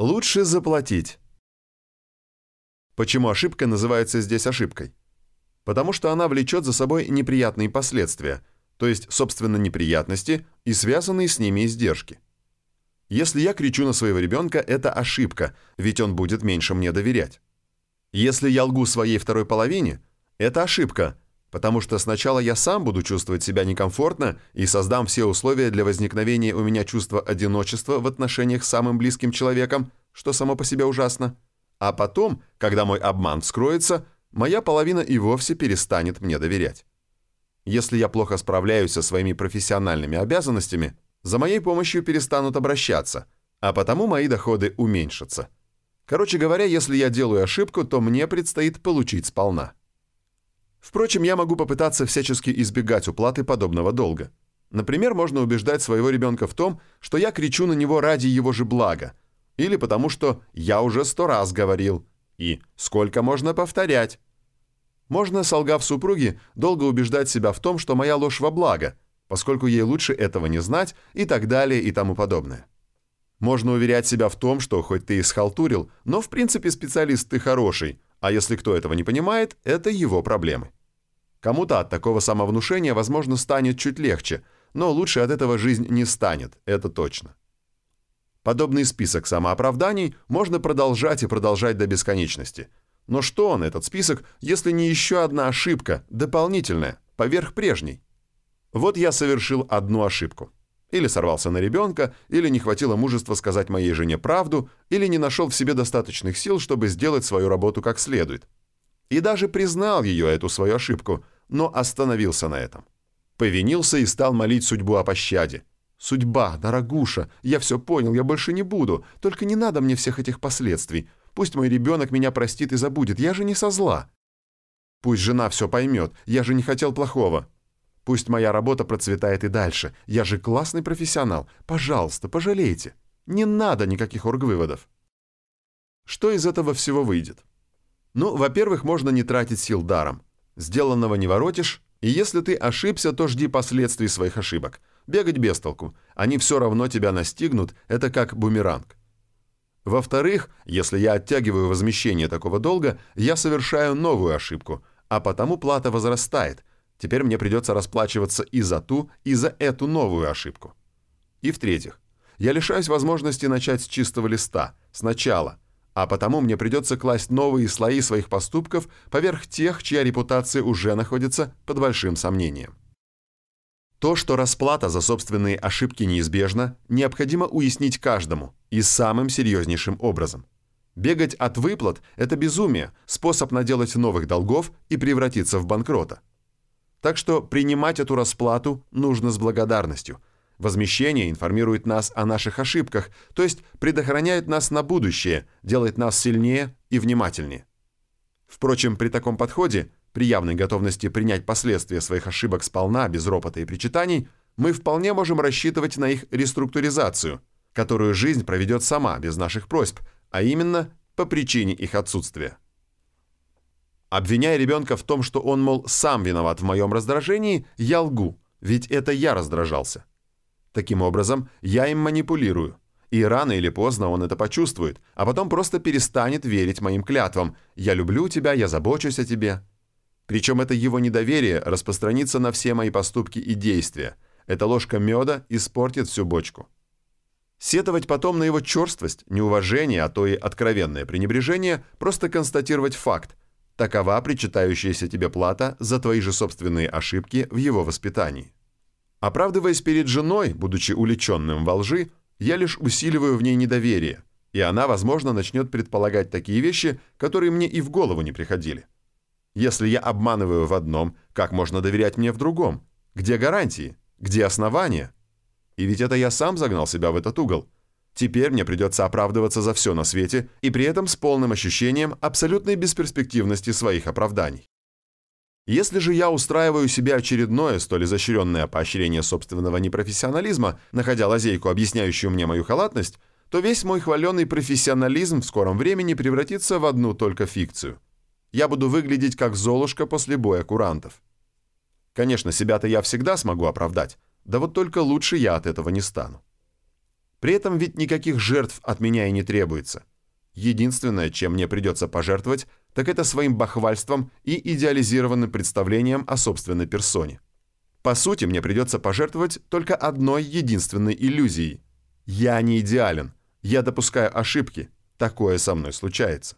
Лучше заплатить. Почему ошибка называется здесь ошибкой? Потому что она влечет за собой неприятные последствия, то есть, собственно, неприятности и связанные с ними издержки. Если я кричу на своего ребенка, это ошибка, ведь он будет меньше мне доверять. Если я лгу своей второй половине, это ошибка, потому что сначала я сам буду чувствовать себя некомфортно и создам все условия для возникновения у меня чувства одиночества в отношениях с самым близким человеком, что само по себе ужасно. А потом, когда мой обман вскроется, моя половина и вовсе перестанет мне доверять. Если я плохо справляюсь со своими профессиональными обязанностями, за моей помощью перестанут обращаться, а потому мои доходы уменьшатся. Короче говоря, если я делаю ошибку, то мне предстоит получить сполна. Впрочем, я могу попытаться всячески избегать уплаты подобного долга. Например, можно убеждать своего ребенка в том, что я кричу на него ради его же блага, или потому что «я уже сто раз говорил» и «сколько можно повторять». Можно, солгав супруге, долго убеждать себя в том, что моя ложь во благо, поскольку ей лучше этого не знать и так далее и тому подобное. Можно уверять себя в том, что хоть ты и схалтурил, но в принципе специалист ты хороший, а если кто этого не понимает, это его проблемы. Кому-то от такого самовнушения, возможно, станет чуть легче, но лучше от этого жизнь не станет, это точно. Подобный список самооправданий можно продолжать и продолжать до бесконечности. Но что он, этот список, если не еще одна ошибка, дополнительная, поверх прежней? Вот я совершил одну ошибку. Или сорвался на ребенка, или не хватило мужества сказать моей жене правду, или не нашел в себе достаточных сил, чтобы сделать свою работу как следует. И даже признал ее, эту свою ошибку, но остановился на этом. Повинился и стал молить судьбу о пощаде. «Судьба, дорогуша, я все понял, я больше не буду, только не надо мне всех этих последствий. Пусть мой ребенок меня простит и забудет, я же не со зла. Пусть жена все поймет, я же не хотел плохого. Пусть моя работа процветает и дальше, я же классный профессионал. Пожалуйста, пожалейте. Не надо никаких оргвыводов». Что из этого всего выйдет? Ну, во-первых, можно не тратить сил даром. Сделанного не воротишь, и если ты ошибся, то жди последствий своих ошибок. Бегать без толку. Они все равно тебя настигнут, это как бумеранг. Во-вторых, если я оттягиваю возмещение такого долга, я совершаю новую ошибку, а потому плата возрастает. Теперь мне придется расплачиваться и за ту, и за эту новую ошибку. И в-третьих, я лишаюсь возможности начать с чистого листа, сначала, а потому мне придется класть новые слои своих поступков поверх тех, чья репутация уже находится под большим сомнением. То, что расплата за собственные ошибки неизбежна, необходимо уяснить каждому и самым серьезнейшим образом. Бегать от выплат – это безумие, способ наделать новых долгов и превратиться в банкрота. Так что принимать эту расплату нужно с благодарностью. Возмещение информирует нас о наших ошибках, то есть предохраняет нас на будущее, делает нас сильнее и внимательнее. Впрочем, при таком подходе – при явной готовности принять последствия своих ошибок сполна, без ропота и причитаний, мы вполне можем рассчитывать на их реструктуризацию, которую жизнь проведет сама, без наших просьб, а именно по причине их отсутствия. Обвиняя ребенка в том, что он, мол, сам виноват в моем раздражении, я лгу, ведь это я раздражался. Таким образом, я им манипулирую. И рано или поздно он это почувствует, а потом просто перестанет верить моим клятвам «я люблю тебя, я забочусь о тебе». Причем это его недоверие распространится на все мои поступки и действия. Эта ложка меда испортит всю бочку. Сетовать потом на его черствость, неуважение, а то и откровенное пренебрежение, просто констатировать факт. Такова причитающаяся тебе плата за твои же собственные ошибки в его воспитании. Оправдываясь перед женой, будучи уличенным во лжи, я лишь усиливаю в ней недоверие, и она, возможно, начнет предполагать такие вещи, которые мне и в голову не приходили. Если я обманываю в одном, как можно доверять мне в другом? Где гарантии? Где основания? И ведь это я сам загнал себя в этот угол. Теперь мне придется оправдываться за все на свете и при этом с полным ощущением абсолютной бесперспективности своих оправданий. Если же я устраиваю себе очередное столь изощренное поощрение собственного непрофессионализма, находя лазейку, объясняющую мне мою халатность, то весь мой хваленый профессионализм в скором времени превратится в одну только фикцию – я буду выглядеть как Золушка после боя курантов. Конечно, себя-то я всегда смогу оправдать, да вот только лучше я от этого не стану. При этом ведь никаких жертв от меня и не требуется. Единственное, чем мне придется пожертвовать, так это своим бахвальством и идеализированным представлением о собственной персоне. По сути, мне придется пожертвовать только одной единственной иллюзией. Я не идеален, я допускаю ошибки, такое со мной случается.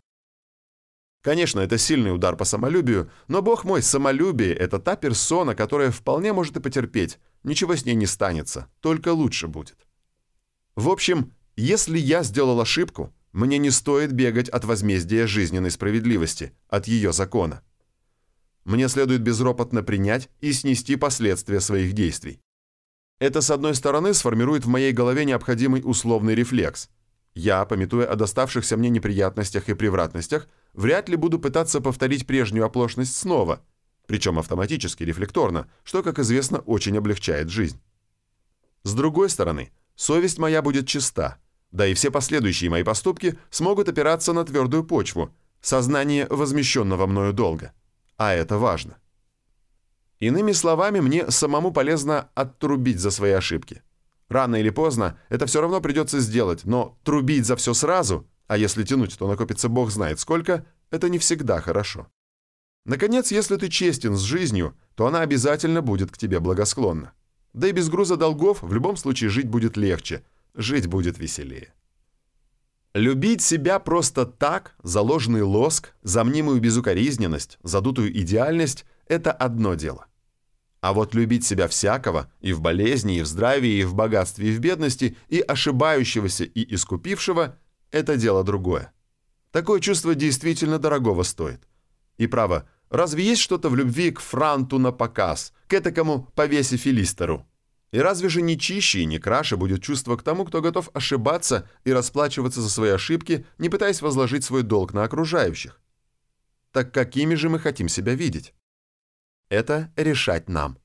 Конечно, это сильный удар по самолюбию, но, бог мой, самолюбие – это та персона, которая вполне может и потерпеть, ничего с ней не станется, только лучше будет. В общем, если я сделал ошибку, мне не стоит бегать от возмездия жизненной справедливости, от ее закона. Мне следует безропотно принять и снести последствия своих действий. Это, с одной стороны, сформирует в моей голове необходимый условный рефлекс. Я, пометуя о доставшихся мне неприятностях и превратностях, вряд ли буду пытаться повторить прежнюю оплошность снова, причем автоматически, рефлекторно, что, как известно, очень облегчает жизнь. С другой стороны, совесть моя будет чиста, да и все последующие мои поступки смогут опираться на твердую почву, сознание возмещенного мною долга. А это важно. Иными словами, мне самому полезно оттрубить за свои ошибки. Рано или поздно это все равно придется сделать, но трубить за все сразу, а если тянуть, то накопится бог знает сколько, это не всегда хорошо. Наконец, если ты честен с жизнью, то она обязательно будет к тебе благосклонна. Да и без груза долгов в любом случае жить будет легче, жить будет веселее. Любить себя просто так, за ложный лоск, за мнимую безукоризненность, задутую идеальность – это одно дело. А вот любить себя всякого, и в болезни, и в здравии, и в богатстве, и в бедности, и ошибающегося, и искупившего – это дело другое. Такое чувство действительно дорогого стоит. И право, разве есть что-то в любви к франту на показ, к этакому повесе филистеру? И разве же не чище и не краше будет чувство к тому, кто готов ошибаться и расплачиваться за свои ошибки, не пытаясь возложить свой долг на окружающих? Так какими же мы хотим себя видеть? Это решать нам.